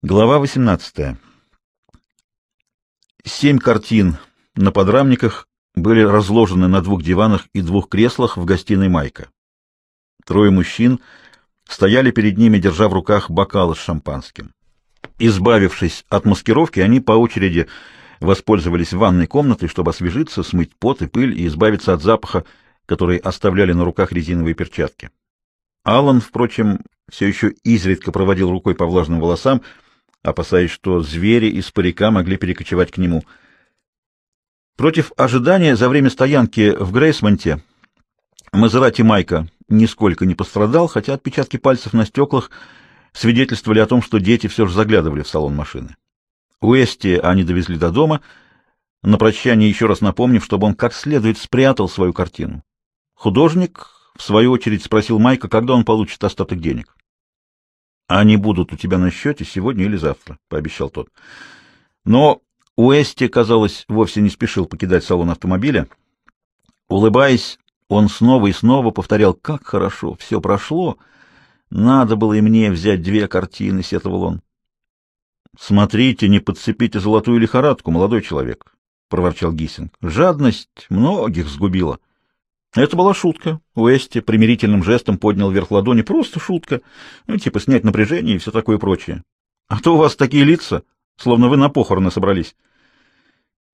Глава 18. Семь картин на подрамниках были разложены на двух диванах и двух креслах в гостиной Майка. Трое мужчин стояли перед ними, держа в руках бокалы с шампанским. Избавившись от маскировки, они по очереди воспользовались ванной комнатой, чтобы освежиться, смыть пот и пыль и избавиться от запаха, который оставляли на руках резиновые перчатки. Аллан, впрочем, все еще изредка проводил рукой по влажным волосам, опасаясь, что звери из парика могли перекочевать к нему. Против ожидания за время стоянки в Грейсмонте Мазерати Майка нисколько не пострадал, хотя отпечатки пальцев на стеклах свидетельствовали о том, что дети все же заглядывали в салон машины. Уэсти они довезли до дома, на прощание еще раз напомнив, чтобы он как следует спрятал свою картину. Художник, в свою очередь, спросил Майка, когда он получит остаток денег. Они будут у тебя на счете сегодня или завтра, пообещал тот. Но Уэсти, казалось, вовсе не спешил покидать салон автомобиля. Улыбаясь, он снова и снова повторял, как хорошо, все прошло. Надо было и мне взять две картины, сетовал он. Смотрите, не подцепите золотую лихорадку, молодой человек, проворчал Гиссинг. Жадность многих сгубила. Это была шутка. Уэсти примирительным жестом поднял вверх ладони. Просто шутка. Ну, типа снять напряжение и все такое прочее. А то у вас такие лица, словно вы на похороны собрались.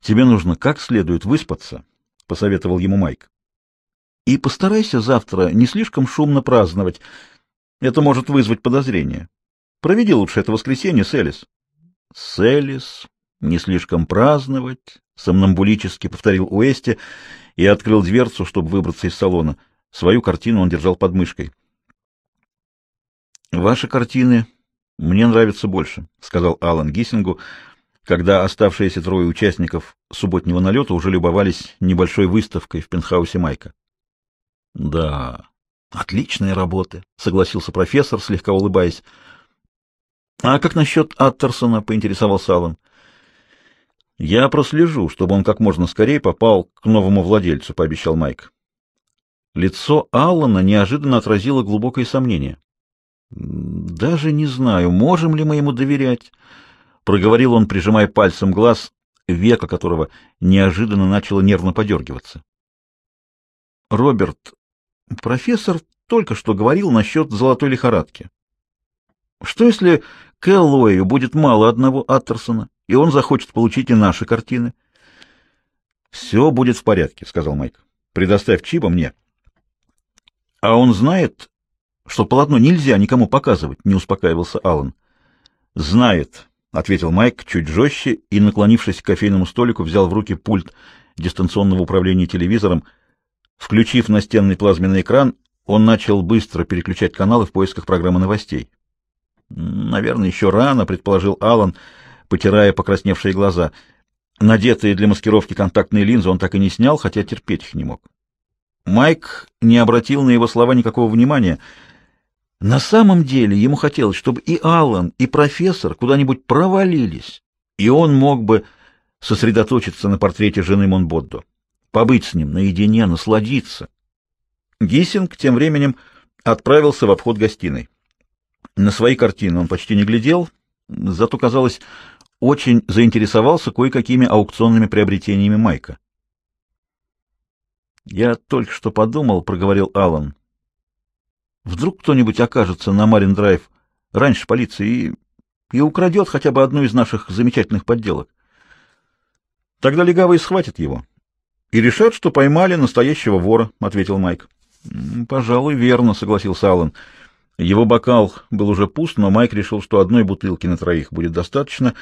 Тебе нужно как следует выспаться, — посоветовал ему Майк. И постарайся завтра не слишком шумно праздновать. Это может вызвать подозрение. Проведи лучше это воскресенье с Элис. С Элис не слишком праздновать, — сомнамбулически повторил Уэсти, — и открыл дверцу, чтобы выбраться из салона. Свою картину он держал под мышкой. «Ваши картины мне нравятся больше», — сказал Алан Гиссингу, когда оставшиеся трое участников субботнего налета уже любовались небольшой выставкой в пентхаусе Майка. «Да, отличная работа», — согласился профессор, слегка улыбаясь. «А как насчет Аттерсона?» — поинтересовался Алан. Я прослежу, чтобы он как можно скорее попал к новому владельцу, пообещал Майк. Лицо Аллана неожиданно отразило глубокое сомнение. Даже не знаю, можем ли мы ему доверять, проговорил он, прижимая пальцем глаз, века которого неожиданно начало нервно подергиваться. Роберт, профессор только что говорил насчет золотой лихорадки. Что если Кэллою будет мало одного Аттерсона? и он захочет получить и наши картины. — Все будет в порядке, — сказал Майк. — Предоставь Чиба мне. — А он знает, что полотно нельзя никому показывать, — не успокаивался Аллан. — Знает, — ответил Майк чуть жестче и, наклонившись к кофейному столику, взял в руки пульт дистанционного управления телевизором. Включив настенный плазменный экран, он начал быстро переключать каналы в поисках программы новостей. — Наверное, еще рано, — предположил Аллан, — потирая покрасневшие глаза. Надетые для маскировки контактные линзы он так и не снял, хотя терпеть их не мог. Майк не обратил на его слова никакого внимания. На самом деле ему хотелось, чтобы и Аллан, и профессор куда-нибудь провалились, и он мог бы сосредоточиться на портрете жены Монбоддо, побыть с ним наедине, насладиться. Гиссинг тем временем отправился в обход гостиной. На свои картины он почти не глядел, зато, казалось, очень заинтересовался кое-какими аукционными приобретениями Майка. «Я только что подумал», — проговорил Алан. «Вдруг кто-нибудь окажется на Марин-драйв раньше полиции и, и украдет хотя бы одну из наших замечательных подделок. Тогда легавые схватят его и решат, что поймали настоящего вора», — ответил Майк. «Пожалуй, верно», — согласился Алан. Его бокал был уже пуст, но Майк решил, что одной бутылки на троих будет достаточно,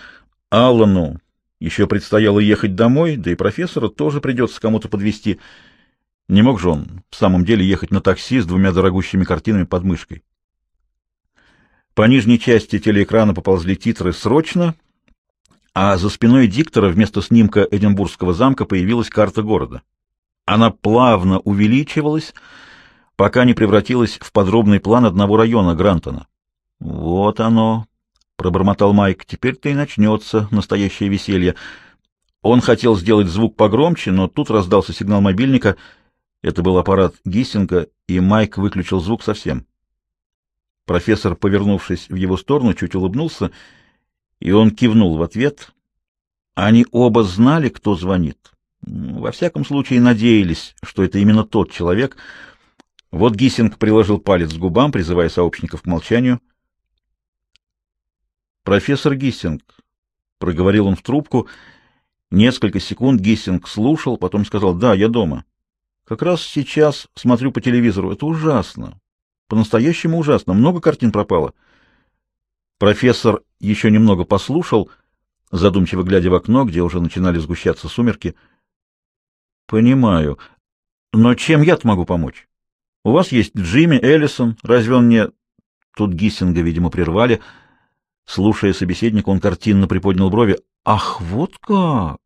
Аллану еще предстояло ехать домой, да и профессора тоже придется кому-то подвести. Не мог же он в самом деле ехать на такси с двумя дорогущими картинами под мышкой. По нижней части телеэкрана поползли титры «Срочно», а за спиной диктора вместо снимка Эдинбургского замка появилась карта города. Она плавно увеличивалась, пока не превратилась в подробный план одного района Грантона. Вот оно, пробормотал Майк. Теперь-то и начнется настоящее веселье. Он хотел сделать звук погромче, но тут раздался сигнал мобильника. Это был аппарат Гиссинга, и Майк выключил звук совсем. Профессор, повернувшись в его сторону, чуть улыбнулся И он кивнул в ответ. Они оба знали, кто звонит. Во всяком случае, надеялись, что это именно тот человек. Вот Гиссинг приложил палец к губам, призывая сообщников к молчанию. «Профессор Гиссинг», — проговорил он в трубку, — несколько секунд Гиссинг слушал, потом сказал «Да, я дома». «Как раз сейчас смотрю по телевизору. Это ужасно. По-настоящему ужасно. Много картин пропало». Профессор еще немного послушал, задумчиво глядя в окно, где уже начинали сгущаться сумерки. Понимаю. Но чем я-то могу помочь? У вас есть Джимми Эллисон. Разве он не... Тут Гиссинга, видимо, прервали. Слушая собеседника, он картинно приподнял брови. Ах, вот как!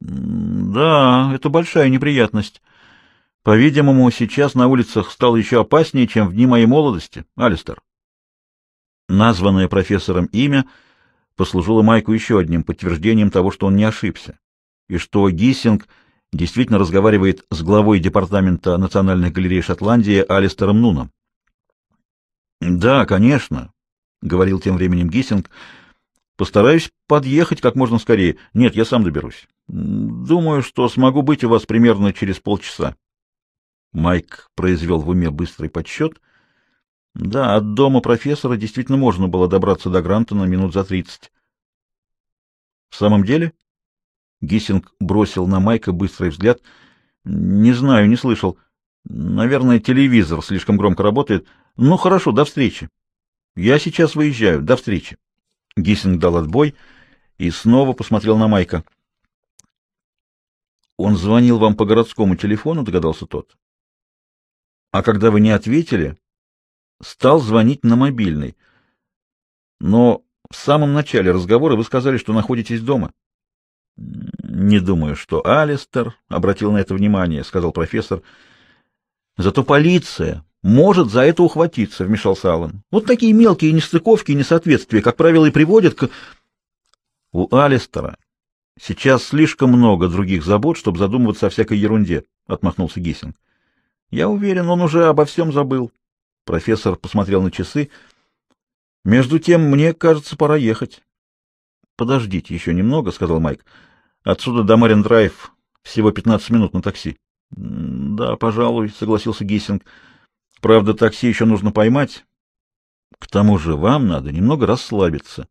Да, это большая неприятность. По-видимому, сейчас на улицах стало еще опаснее, чем в дни моей молодости, Алистер. Названное профессором имя послужило Майку еще одним подтверждением того, что он не ошибся, и что Гиссинг действительно разговаривает с главой Департамента Национальных галерей Шотландии Алистером Нуном. «Да, конечно», — говорил тем временем Гиссинг, — «постараюсь подъехать как можно скорее. Нет, я сам доберусь. Думаю, что смогу быть у вас примерно через полчаса». Майк произвел в уме быстрый подсчет — да, от дома профессора действительно можно было добраться до Грантона минут за тридцать. В самом деле? Гиссинг бросил на Майка быстрый взгляд. Не знаю, не слышал. Наверное, телевизор слишком громко работает. Ну, хорошо, до встречи. Я сейчас выезжаю. До встречи. Гиссинг дал отбой и снова посмотрел на Майка. Он звонил вам по городскому телефону, догадался тот. А когда вы не ответили, стал звонить на мобильный. Но в самом начале разговора вы сказали, что находитесь дома. — Не думаю, что Алистер обратил на это внимание, — сказал профессор. — Зато полиция может за это ухватиться, — вмешался Аллан. — Вот такие мелкие нестыковки и несоответствия, как правило, и приводят к... — У Алистера сейчас слишком много других забот, чтобы задумываться о всякой ерунде, — отмахнулся Гиссинг. — Я уверен, он уже обо всем забыл. Профессор посмотрел на часы. Между тем, мне кажется, пора ехать. Подождите еще немного, сказал Майк. Отсюда до Марин-драйв всего 15 минут на такси. Да, пожалуй, согласился Гиссинг. Правда, такси еще нужно поймать. К тому же вам надо немного расслабиться.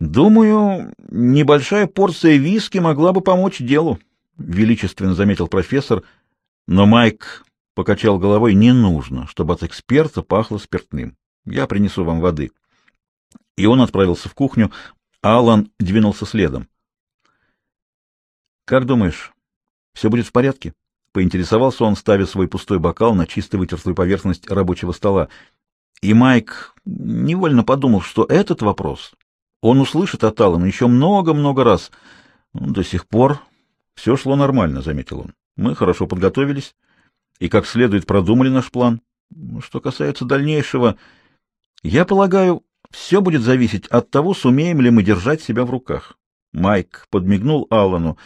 Думаю, небольшая порция виски могла бы помочь делу, величественно заметил профессор, но Майк покачал головой, не нужно, чтобы от эксперта пахло спиртным. Я принесу вам воды. И он отправился в кухню. Алан двинулся следом. Как думаешь, все будет в порядке? Поинтересовался он, ставя свой пустой бокал на чисто вытертую поверхность рабочего стола. И Майк невольно подумал, что этот вопрос он услышит от Алана еще много-много раз. До сих пор все шло нормально, заметил он. Мы хорошо подготовились и как следует продумали наш план. Что касается дальнейшего, я полагаю, все будет зависеть от того, сумеем ли мы держать себя в руках. Майк подмигнул Аллану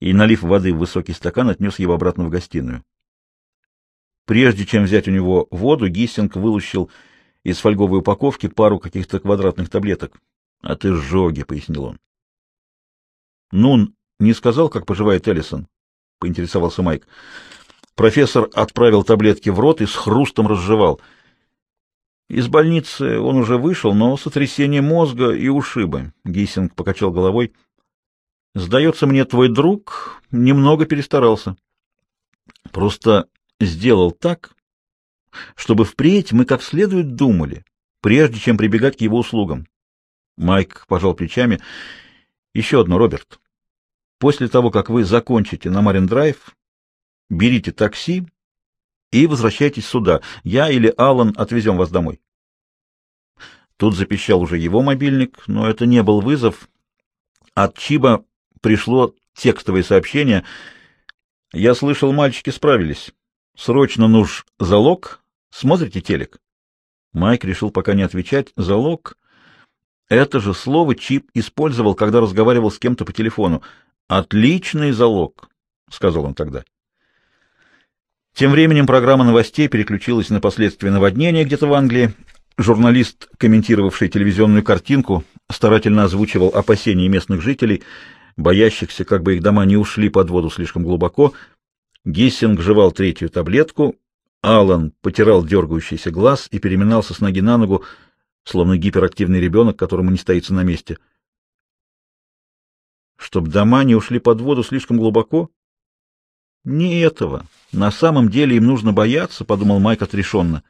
и, налив воды в высокий стакан, отнес его обратно в гостиную. Прежде чем взять у него воду, Гиссинг вылущил из фольговой упаковки пару каких-то квадратных таблеток. — А ты жоги, — пояснил он. — Нун не сказал, как поживает Эллисон? — поинтересовался Майк. Профессор отправил таблетки в рот и с хрустом разжевал. Из больницы он уже вышел, но сотрясение мозга и ушибы. Гейсинг покачал головой. Сдается мне, твой друг немного перестарался. Просто сделал так, чтобы впредь мы как следует думали, прежде чем прибегать к его услугам. Майк пожал плечами. Еще одно, Роберт. После того, как вы закончите на Марин-драйв, берите такси и возвращайтесь сюда. Я или Алан отвезем вас домой. Тут запищал уже его мобильник, но это не был вызов. От Чиба пришло текстовое сообщение. Я слышал, мальчики справились. Срочно нужен залог. Смотрите телек? Майк решил пока не отвечать. Залог — это же слово Чип использовал, когда разговаривал с кем-то по телефону. «Отличный залог», — сказал он тогда. Тем временем программа новостей переключилась на последствия наводнения где-то в Англии. Журналист, комментировавший телевизионную картинку, старательно озвучивал опасения местных жителей, боящихся, как бы их дома не ушли под воду слишком глубоко. Гиссинг жевал третью таблетку, Алан потирал дергающийся глаз и переминался с ноги на ногу, словно гиперактивный ребенок, которому не стоится на месте. Чтоб дома не ушли под воду слишком глубоко? Не этого. На самом деле им нужно бояться, — подумал Майк отрешенно.